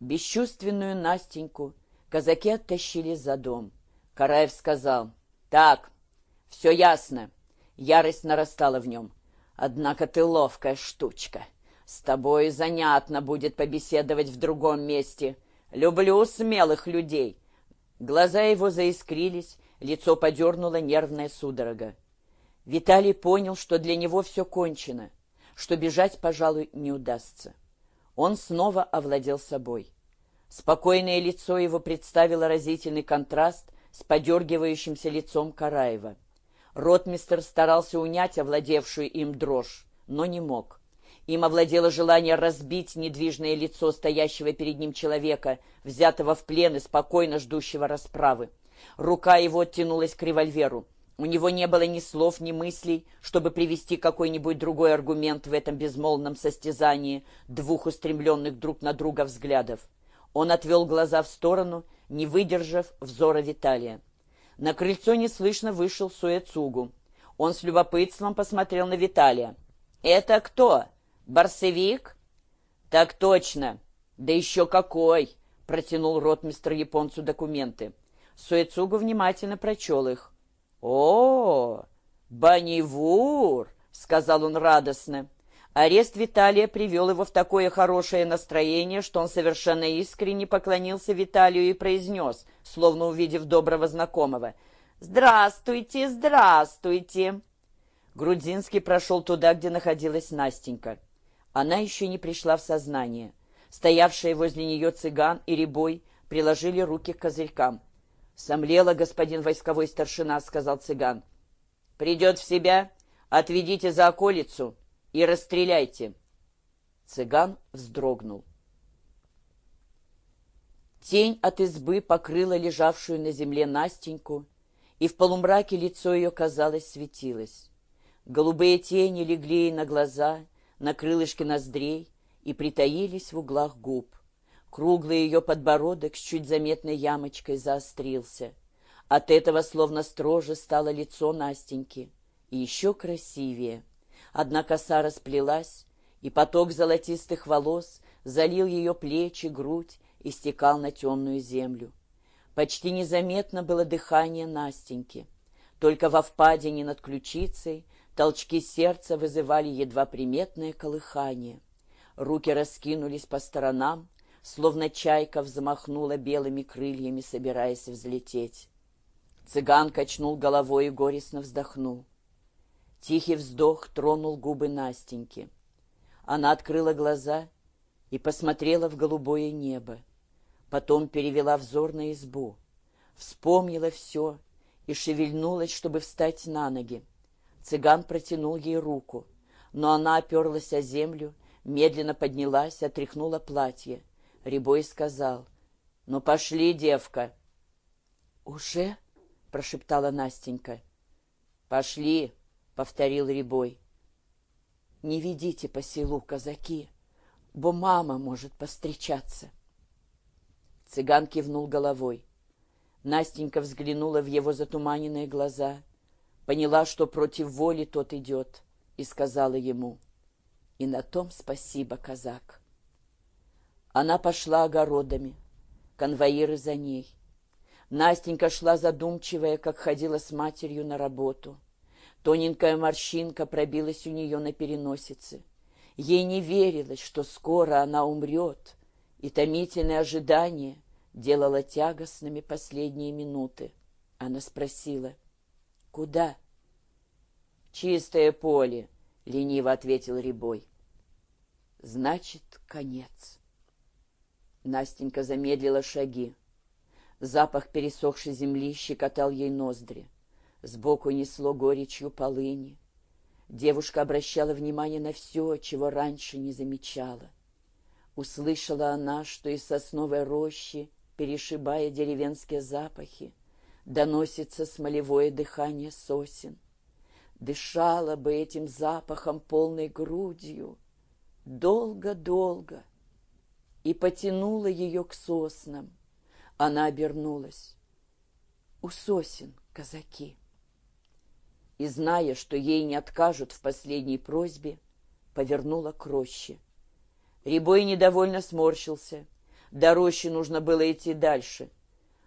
Бесчувственную Настеньку казаки оттащили за дом. Караев сказал, «Так, все ясно». Ярость нарастала в нем. «Однако ты ловкая штучка. С тобой занятно будет побеседовать в другом месте. Люблю смелых людей». Глаза его заискрились, лицо подернуло нервная судорога. Виталий понял, что для него все кончено, что бежать, пожалуй, не удастся. Он снова овладел собой. Спокойное лицо его представило разительный контраст с подергивающимся лицом Караева. Ротмистер старался унять овладевшую им дрожь, но не мог. Им овладело желание разбить недвижное лицо стоящего перед ним человека, взятого в плен и спокойно ждущего расправы. Рука его оттянулась к револьверу. У него не было ни слов, ни мыслей, чтобы привести какой-нибудь другой аргумент в этом безмолвном состязании двух устремленных друг на друга взглядов. Он отвел глаза в сторону, не выдержав взора Виталия. На крыльцо неслышно вышел Суэцугу. Он с любопытством посмотрел на Виталия. «Это кто? Барсевик?» «Так точно! Да еще какой!» — протянул ротмистр японцу документы. Суэцугу внимательно прочел их. «О, Банивур!» — сказал он радостно. Арест Виталия привел его в такое хорошее настроение, что он совершенно искренне поклонился Виталию и произнес, словно увидев доброго знакомого, «Здравствуйте, здравствуйте!» Грудинский прошел туда, где находилась Настенька. Она еще не пришла в сознание. Стоявшие возле нее цыган и рябой приложили руки к козырькам. «Сомлела, господин войсковой старшина», — сказал цыган. «Придет в себя, отведите за околицу и расстреляйте». Цыган вздрогнул. Тень от избы покрыла лежавшую на земле Настеньку, и в полумраке лицо ее, казалось, светилось. Голубые тени легли ей на глаза, на крылышки ноздрей и притаились в углах губ. Круглый ее подбородок с чуть заметной ямочкой заострился. От этого словно строже стало лицо Настеньки. И еще красивее. Одна коса расплелась, и поток золотистых волос залил ее плечи, грудь и стекал на темную землю. Почти незаметно было дыхание Настеньки. Только во впадине над ключицей толчки сердца вызывали едва приметное колыхание. Руки раскинулись по сторонам, словно чайка взмахнула белыми крыльями, собираясь взлететь. Цыган качнул головой и горестно вздохнул. Тихий вздох тронул губы Настеньки. Она открыла глаза и посмотрела в голубое небо. Потом перевела взор на избу. Вспомнила все и шевельнулась, чтобы встать на ноги. Цыган протянул ей руку, но она оперлась о землю, медленно поднялась, отряхнула платье. Рябой сказал, «Ну, пошли, девка». «Уже?» — прошептала Настенька. «Пошли», — повторил Рябой. «Не ведите по селу, казаки, бо мама может постречаться». Цыган кивнул головой. Настенька взглянула в его затуманенные глаза, поняла, что против воли тот идет, и сказала ему, «И на том спасибо, казак». Она пошла огородами, конвоиры за ней. Настенька шла задумчивая, как ходила с матерью на работу. Тоненькая морщинка пробилась у нее на переносице. Ей не верилось, что скоро она умрет, и томительное ожидание делало тягостными последние минуты. Она спросила, «Куда?» «Чистое поле», — лениво ответил Рябой. «Значит, конец». Настенька замедлила шаги. Запах пересохшей земли щекотал ей ноздри. Сбоку несло горечью полыни. Девушка обращала внимание на все, чего раньше не замечала. Услышала она, что из сосновой рощи, перешибая деревенские запахи, доносится смолевое дыхание сосен. Дышала бы этим запахом полной грудью долго-долго, и потянула ее к соснам. Она обернулась. У сосен казаки. И, зная, что ей не откажут в последней просьбе, повернула к роще. Рябой недовольно сморщился. До рощи нужно было идти дальше.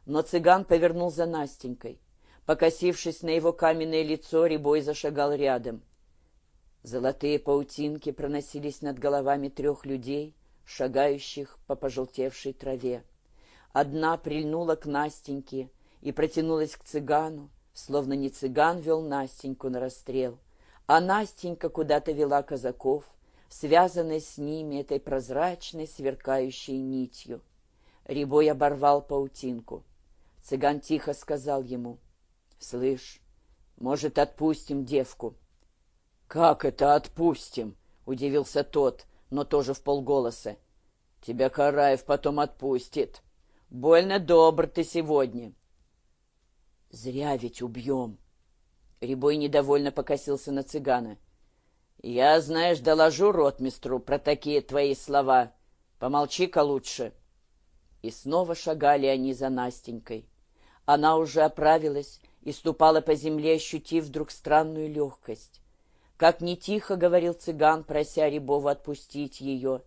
Но цыган повернул за Настенькой. Покосившись на его каменное лицо, Рябой зашагал рядом. Золотые паутинки проносились над головами трех людей, шагающих по пожелтевшей траве. Одна прильнула к Настеньке и протянулась к цыгану, словно не цыган вел Настеньку на расстрел, а Настенька куда-то вела казаков, связанной с ними этой прозрачной сверкающей нитью. Рябой оборвал паутинку. Цыган тихо сказал ему, «Слышь, может, отпустим девку?» «Как это отпустим?» — удивился тот, но тоже в полголоса. «Тебя Караев потом отпустит. Больно добр ты сегодня». «Зря ведь убьем». Рябой недовольно покосился на цыгана. «Я, знаешь, доложу ротмистру про такие твои слова. Помолчи-ка лучше». И снова шагали они за Настенькой. Она уже оправилась и ступала по земле, ощутив вдруг странную легкость. Как не тихо говорил цыган, прося Рябова отпустить ее.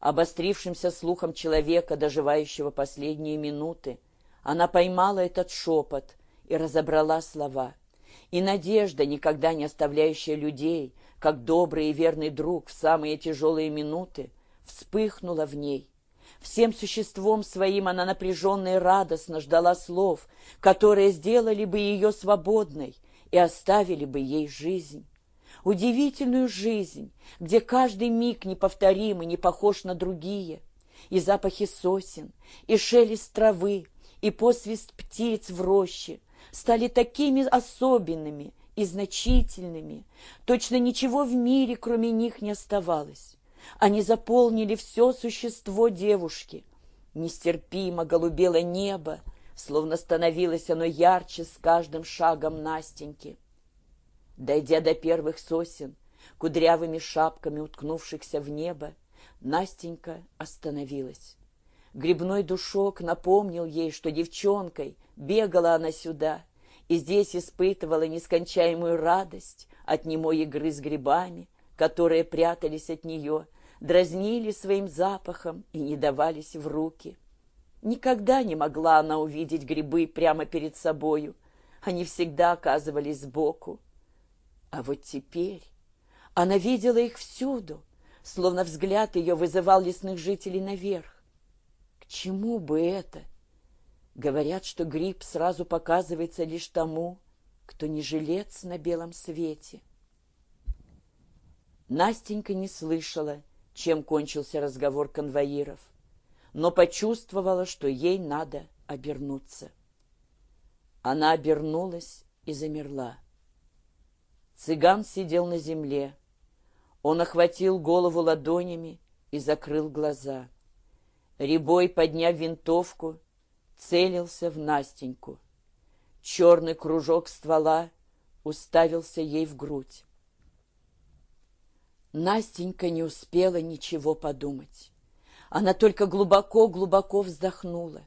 Обострившимся слухом человека, доживающего последние минуты, она поймала этот шепот и разобрала слова. И надежда, никогда не оставляющая людей, как добрый и верный друг в самые тяжелые минуты, вспыхнула в ней. Всем существом своим она напряженно и радостно ждала слов, которые сделали бы ее свободной и оставили бы ей жизнь удивительную жизнь, где каждый миг неповторим и не похож на другие, и запахи сосен, и шелест травы, и посвист птиц в роще стали такими особенными и значительными, точно ничего в мире, кроме них, не оставалось. Они заполнили все существо девушки. Нестерпимо голубело небо, словно становилось оно ярче с каждым шагом Настеньки. Дойдя до первых сосен, кудрявыми шапками уткнувшихся в небо, Настенька остановилась. Грибной душок напомнил ей, что девчонкой бегала она сюда и здесь испытывала нескончаемую радость от немой игры с грибами, которые прятались от нее, дразнили своим запахом и не давались в руки. Никогда не могла она увидеть грибы прямо перед собою, они всегда оказывались сбоку. А вот теперь она видела их всюду, словно взгляд ее вызывал лесных жителей наверх. К чему бы это? Говорят, что гриб сразу показывается лишь тому, кто не жилец на белом свете. Настенька не слышала, чем кончился разговор конвоиров, но почувствовала, что ей надо обернуться. Она обернулась и замерла. Цыган сидел на земле. Он охватил голову ладонями и закрыл глаза. Рябой, подняв винтовку, целился в Настеньку. Черный кружок ствола уставился ей в грудь. Настенька не успела ничего подумать. Она только глубоко-глубоко вздохнула.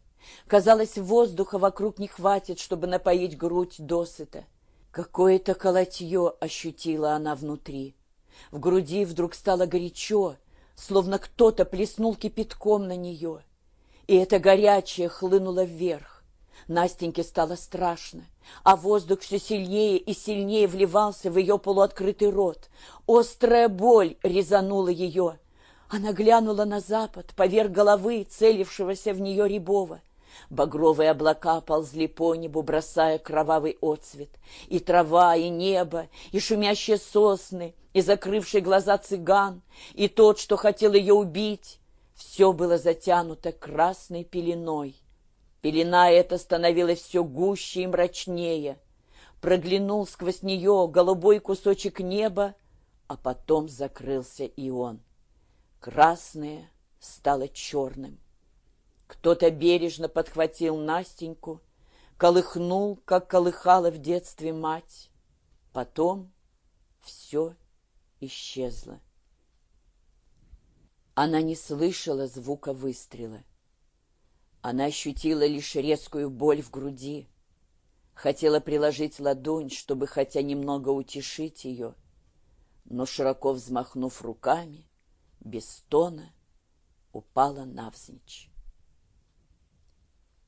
Казалось, воздуха вокруг не хватит, чтобы напоить грудь досыта. Какое-то колотье ощутила она внутри. В груди вдруг стало горячо, словно кто-то плеснул кипятком на нее. И это горячее хлынуло вверх. Настеньке стало страшно, а воздух все сильнее и сильнее вливался в ее полуоткрытый рот. Острая боль резанула ее. Она глянула на запад, поверх головы целившегося в нее Рябова. Багровые облака ползли по небу, бросая кровавый отцвет. И трава, и небо, и шумящие сосны, и закрывший глаза цыган, и тот, что хотел ее убить. Все было затянуто красной пеленой. Пелена эта становилась все гуще и мрачнее. Проглянул сквозь нее голубой кусочек неба, а потом закрылся и он. Красное стало черным. Кто-то бережно подхватил Настеньку, колыхнул, как колыхала в детстве мать. Потом все исчезло. Она не слышала звука выстрела. Она ощутила лишь резкую боль в груди. Хотела приложить ладонь, чтобы хотя немного утешить ее, но, широко взмахнув руками, без стона, упала навзничь.